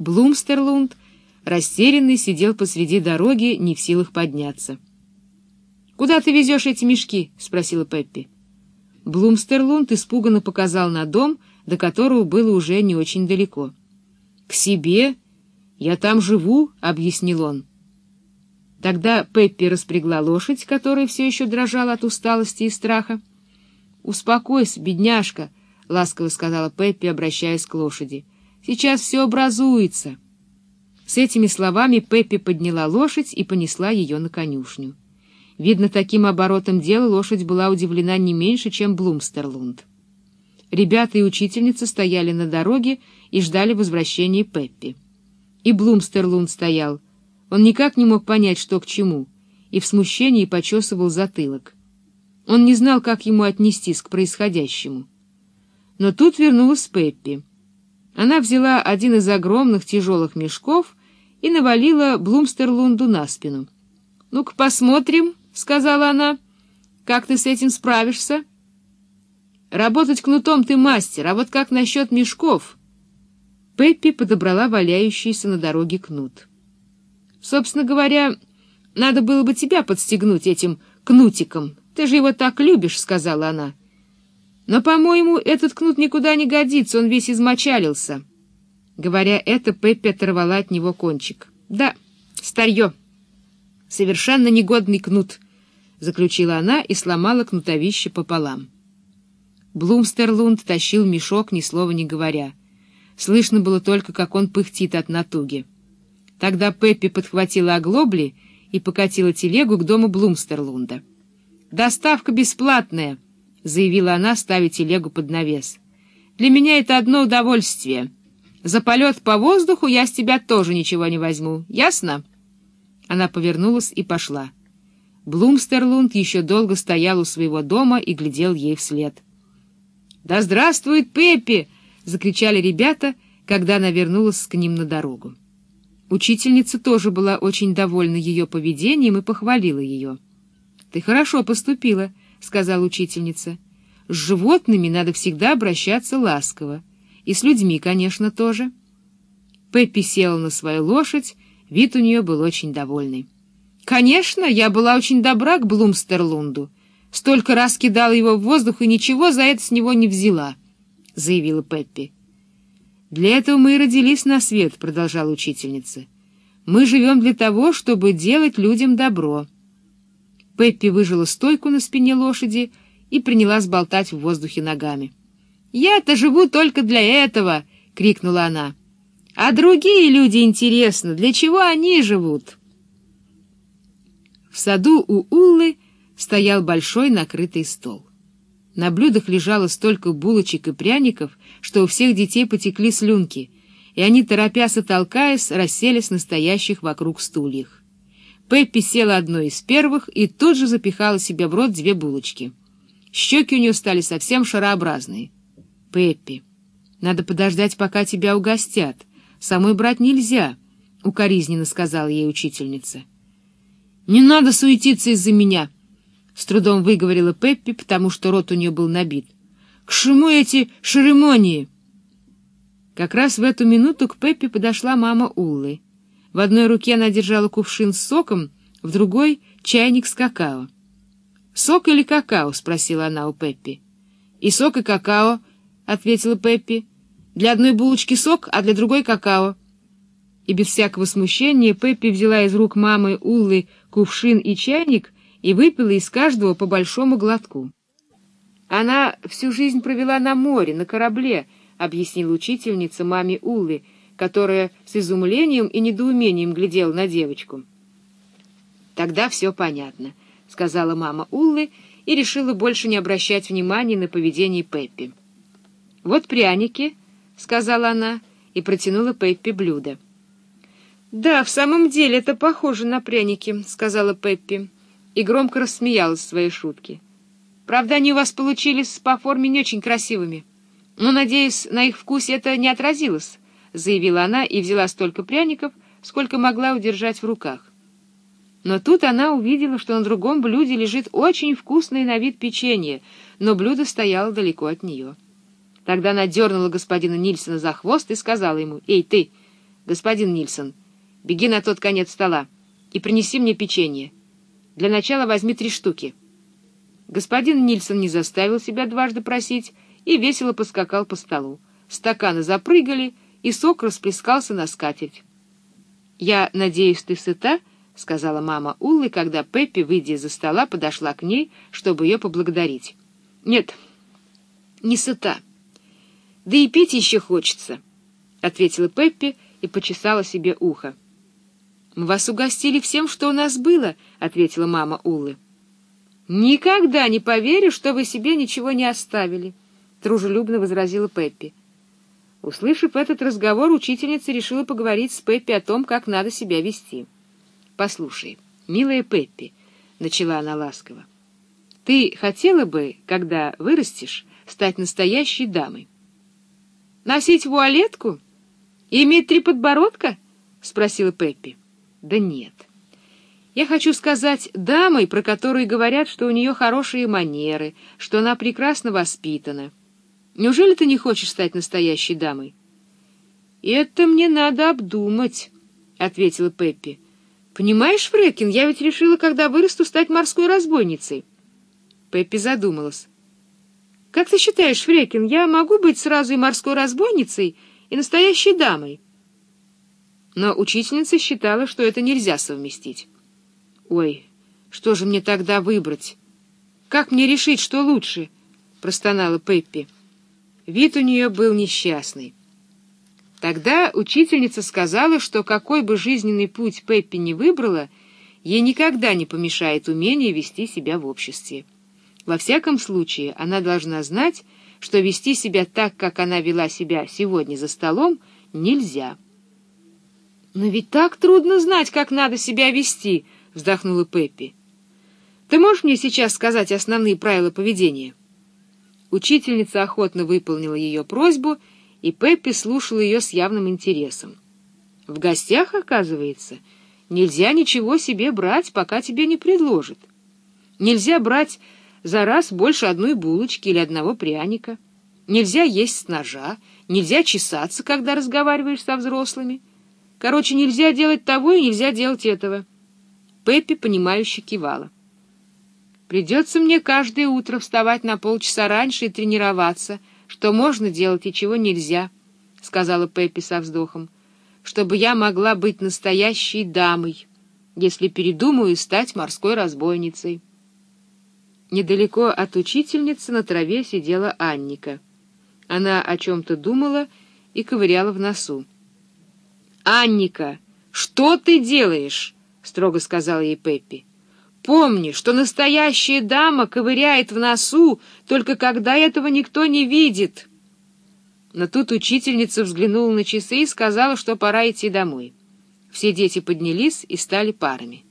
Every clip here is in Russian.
Блумстерлунд, растерянный, сидел посреди дороги, не в силах подняться. «Куда ты везешь эти мешки?» — спросила Пеппи. Блумстерлунд испуганно показал на дом, до которого было уже не очень далеко. «К себе? Я там живу», — объяснил он. Тогда Пеппи распрягла лошадь, которая все еще дрожала от усталости и страха. «Успокойся, бедняжка», — ласково сказала Пеппи, обращаясь к лошади. «Сейчас все образуется». С этими словами Пеппи подняла лошадь и понесла ее на конюшню. Видно, таким оборотом дела лошадь была удивлена не меньше, чем Блумстерлунд. Ребята и учительница стояли на дороге и ждали возвращения Пеппи. И Блумстерлунд стоял. Он никак не мог понять, что к чему, и в смущении почесывал затылок. Он не знал, как ему отнестись к происходящему. Но тут вернулась Пеппи. Она взяла один из огромных тяжелых мешков и навалила Блумстерлунду на спину. «Ну-ка посмотрим», — сказала она, — «как ты с этим справишься?» «Работать кнутом ты мастер, а вот как насчет мешков?» Пеппи подобрала валяющийся на дороге кнут. «Собственно говоря, надо было бы тебя подстегнуть этим кнутиком. Ты же его так любишь», — сказала она. «Но, по-моему, этот кнут никуда не годится, он весь измочалился». Говоря это, Пеппи оторвала от него кончик. «Да, старье. Совершенно негодный кнут», — заключила она и сломала кнутовище пополам. Блумстерлунд тащил мешок, ни слова не говоря. Слышно было только, как он пыхтит от натуги. Тогда Пеппи подхватила оглобли и покатила телегу к дому Блумстерлунда. «Доставка бесплатная», — заявила она, ставя телегу под навес. «Для меня это одно удовольствие». За полет по воздуху я с тебя тоже ничего не возьму. Ясно?» Она повернулась и пошла. Блумстерлунд еще долго стоял у своего дома и глядел ей вслед. «Да здравствует Пеппи!» — закричали ребята, когда она вернулась к ним на дорогу. Учительница тоже была очень довольна ее поведением и похвалила ее. «Ты хорошо поступила», — сказала учительница. «С животными надо всегда обращаться ласково. И с людьми, конечно, тоже. Пеппи села на свою лошадь, вид у нее был очень довольный. «Конечно, я была очень добра к Блумстерлунду. Столько раз кидала его в воздух и ничего за это с него не взяла», — заявила Пеппи. «Для этого мы и родились на свет», — продолжала учительница. «Мы живем для того, чтобы делать людям добро». Пеппи выжила стойку на спине лошади и принялась болтать в воздухе ногами. «Я-то живу только для этого!» — крикнула она. «А другие люди интересно, для чего они живут?» В саду у Уллы стоял большой накрытый стол. На блюдах лежало столько булочек и пряников, что у всех детей потекли слюнки, и они, торопясь и толкаясь, расселись на стоящих вокруг стульях. Пеппи села одной из первых и тут же запихала себе в рот две булочки. Щеки у нее стали совсем шарообразные. Пеппи, надо подождать, пока тебя угостят. Самой брать нельзя, — укоризненно сказала ей учительница. — Не надо суетиться из-за меня, — с трудом выговорила Пеппи, потому что рот у нее был набит. — К чему эти шеремонии? Как раз в эту минуту к Пеппи подошла мама Уллы. В одной руке она держала кувшин с соком, в другой — чайник с какао. «Сок или какао?» — спросила она у Пеппи. «И сок, и какао», ответила Пеппи. «Для одной булочки сок, а для другой какао». И без всякого смущения Пеппи взяла из рук мамы Уллы кувшин и чайник и выпила из каждого по большому глотку. «Она всю жизнь провела на море, на корабле», — объяснила учительница маме Уллы, которая с изумлением и недоумением глядела на девочку. «Тогда все понятно», — сказала мама Уллы и решила больше не обращать внимания на поведение Пеппи. «Вот пряники», — сказала она и протянула Пеппи блюдо. «Да, в самом деле это похоже на пряники», — сказала Пеппи и громко рассмеялась в своей шутке. «Правда, они у вас получились по форме не очень красивыми. Но, надеюсь, на их вкусе это не отразилось», — заявила она и взяла столько пряников, сколько могла удержать в руках. Но тут она увидела, что на другом блюде лежит очень вкусное на вид печенье, но блюдо стояло далеко от нее. Тогда она дернула господина Нильсона за хвост и сказала ему, «Эй, ты, господин Нильсон, беги на тот конец стола и принеси мне печенье. Для начала возьми три штуки». Господин Нильсон не заставил себя дважды просить и весело поскакал по столу. Стаканы запрыгали, и сок расплескался на скатерть. «Я надеюсь, ты сыта?» — сказала мама Уллы, когда Пеппи, выйдя из-за стола, подошла к ней, чтобы ее поблагодарить. «Нет, не сыта. Да и пить еще хочется», — ответила Пеппи и почесала себе ухо. «Мы вас угостили всем, что у нас было», — ответила мама Уллы. «Никогда не поверю, что вы себе ничего не оставили», — дружелюбно возразила Пеппи. Услышав этот разговор, учительница решила поговорить с Пеппи о том, как надо себя вести. «Послушай, милая Пеппи», — начала она ласково, — «ты хотела бы, когда вырастешь, стать настоящей дамой?» «Носить вуалетку? И иметь три подбородка?» — спросила Пеппи. «Да нет». Я хочу сказать дамой, про которую говорят, что у нее хорошие манеры, что она прекрасно воспитана. Неужели ты не хочешь стать настоящей дамой? — Это мне надо обдумать, — ответила Пеппи. — Понимаешь, Фрекин, я ведь решила, когда вырасту, стать морской разбойницей. Пеппи задумалась. — Как ты считаешь, Фрекин, я могу быть сразу и морской разбойницей, и настоящей дамой? Но учительница считала, что это нельзя совместить. «Ой, что же мне тогда выбрать? Как мне решить, что лучше?» — простонала Пеппи. Вид у нее был несчастный. Тогда учительница сказала, что какой бы жизненный путь Пеппи не выбрала, ей никогда не помешает умение вести себя в обществе. Во всяком случае, она должна знать, что вести себя так, как она вела себя сегодня за столом, нельзя. «Но ведь так трудно знать, как надо себя вести», — вздохнула Пеппи. «Ты можешь мне сейчас сказать основные правила поведения?» Учительница охотно выполнила ее просьбу, и Пеппи слушала ее с явным интересом. «В гостях, оказывается, нельзя ничего себе брать, пока тебе не предложат. Нельзя брать за раз больше одной булочки или одного пряника. Нельзя есть с ножа, нельзя чесаться, когда разговариваешь со взрослыми. Короче, нельзя делать того и нельзя делать этого». Пеппи, понимающе кивала. «Придется мне каждое утро вставать на полчаса раньше и тренироваться, что можно делать и чего нельзя», — сказала Пеппи со вздохом, «чтобы я могла быть настоящей дамой, если передумаю стать морской разбойницей». Недалеко от учительницы на траве сидела Анника. Она о чем-то думала и ковыряла в носу. «Анника, что ты делаешь?» — строго сказала ей Пеппи. «Помни, что настоящая дама ковыряет в носу, только когда этого никто не видит». Но тут учительница взглянула на часы и сказала, что пора идти домой. Все дети поднялись и стали парами.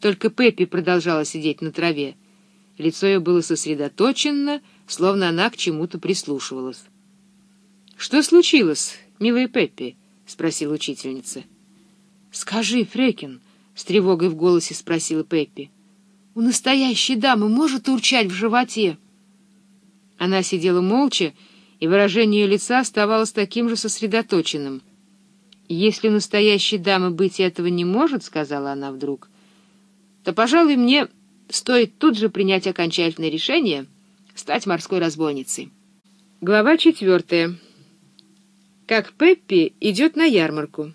Только Пеппи продолжала сидеть на траве. Лицо ее было сосредоточено, словно она к чему-то прислушивалась. «Что случилось, милая Пеппи?» — спросила учительница. «Скажи, Фрекин», с тревогой в голосе спросила Пеппи. «У настоящей дамы может урчать в животе?» Она сидела молча, и выражение лица оставалось таким же сосредоточенным. «Если настоящей дамы быть этого не может, — сказала она вдруг, — то, пожалуй, мне стоит тут же принять окончательное решение стать морской разбойницей». Глава четвертая. Как Пеппи идет на ярмарку.